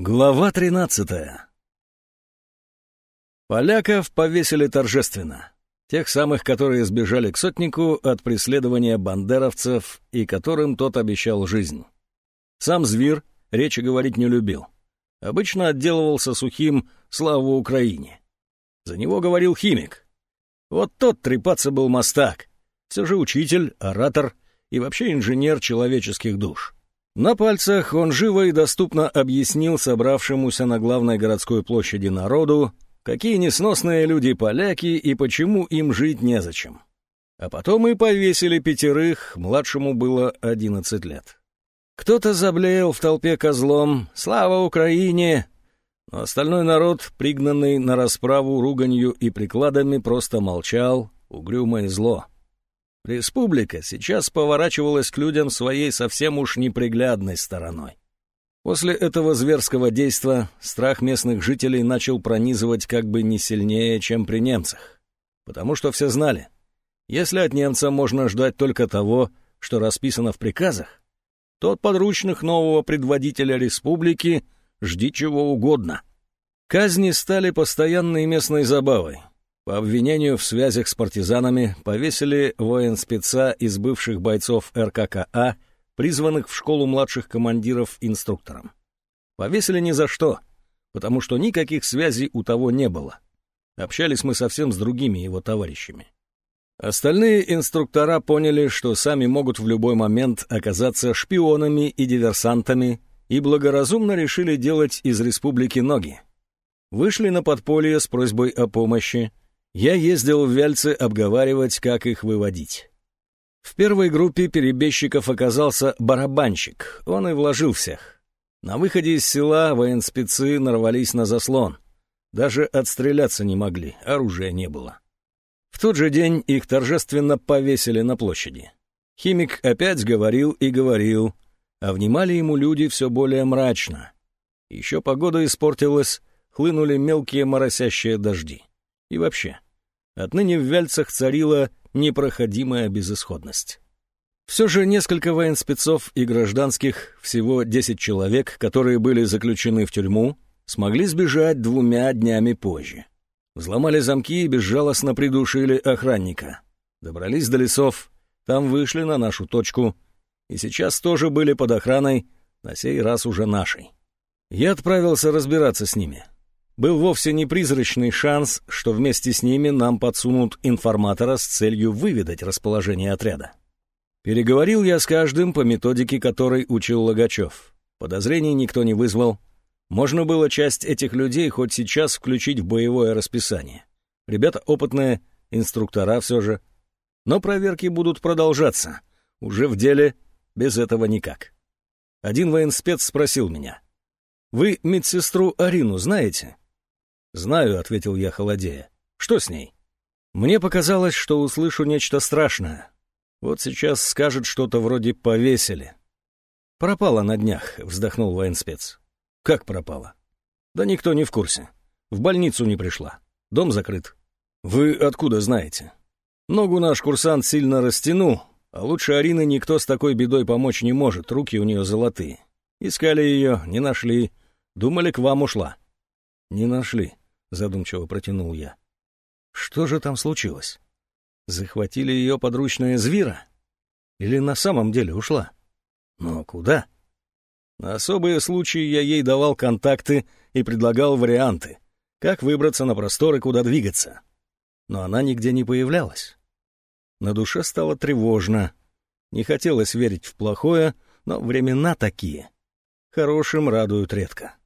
Глава тринадцатая Поляков повесили торжественно. Тех самых, которые сбежали к сотнику от преследования бандеровцев и которым тот обещал жизнь. Сам зверь речи говорить не любил. Обычно отделывался сухим «Слава Украине». За него говорил химик. Вот тот трепаться был мастак. Все же учитель, оратор и вообще инженер человеческих душ. На пальцах он живо и доступно объяснил собравшемуся на главной городской площади народу, какие несносные люди поляки и почему им жить незачем. А потом и повесили пятерых, младшему было одиннадцать лет. Кто-то заблеял в толпе козлом «Слава Украине!», но остальной народ, пригнанный на расправу руганью и прикладами, просто молчал, угрюмо и зло. Республика сейчас поворачивалась к людям своей совсем уж неприглядной стороной. После этого зверского действа страх местных жителей начал пронизывать как бы не сильнее, чем при немцах. Потому что все знали, если от немца можно ждать только того, что расписано в приказах, то от подручных нового предводителя республики жди чего угодно. Казни стали постоянной местной забавой, по обвинению в связях с партизанами повесили военспеца из бывших бойцов РККА, призванных в школу младших командиров инструктором. Повесили ни за что, потому что никаких связей у того не было. Общались мы совсем с другими его товарищами. Остальные инструктора поняли, что сами могут в любой момент оказаться шпионами и диверсантами, и благоразумно решили делать из республики ноги. Вышли на подполье с просьбой о помощи, я ездил в Вяльцы обговаривать, как их выводить. В первой группе перебежчиков оказался барабанщик, он и вложил всех. На выходе из села военспецы нарвались на заслон. Даже отстреляться не могли, оружия не было. В тот же день их торжественно повесили на площади. Химик опять говорил и говорил, а внимали ему люди все более мрачно. Еще погода испортилась, хлынули мелкие моросящие дожди. И вообще, отныне в Вяльцах царила непроходимая безысходность. Все же несколько военспецов и гражданских, всего 10 человек, которые были заключены в тюрьму, смогли сбежать двумя днями позже. Взломали замки и безжалостно придушили охранника. Добрались до лесов, там вышли на нашу точку, и сейчас тоже были под охраной, на сей раз уже нашей. Я отправился разбираться с ними был вовсе не призрачный шанс, что вместе с ними нам подсунут информатора с целью выведать расположение отряда. Переговорил я с каждым по методике, которой учил Логачев. Подозрений никто не вызвал. Можно было часть этих людей хоть сейчас включить в боевое расписание. Ребята опытные, инструктора все же. Но проверки будут продолжаться. Уже в деле без этого никак. Один военспец спросил меня. «Вы медсестру Арину знаете?» «Знаю», — ответил я холодея. «Что с ней?» Мне показалось, что услышу нечто страшное. Вот сейчас скажет что-то вроде «повесили». «Пропала на днях», — вздохнул военспец. «Как пропала?» «Да никто не в курсе. В больницу не пришла. Дом закрыт». «Вы откуда знаете?» «Ногу наш курсант сильно растянул, а лучше Арины никто с такой бедой помочь не может, руки у нее золотые. Искали ее, не нашли. Думали, к вам ушла». «Не нашли», — задумчиво протянул я. «Что же там случилось? Захватили ее подручная звера? Или на самом деле ушла? Но куда?» На особые случаи я ей давал контакты и предлагал варианты, как выбраться на просторы, куда двигаться. Но она нигде не появлялась. На душе стало тревожно. Не хотелось верить в плохое, но времена такие. Хорошим радуют редко.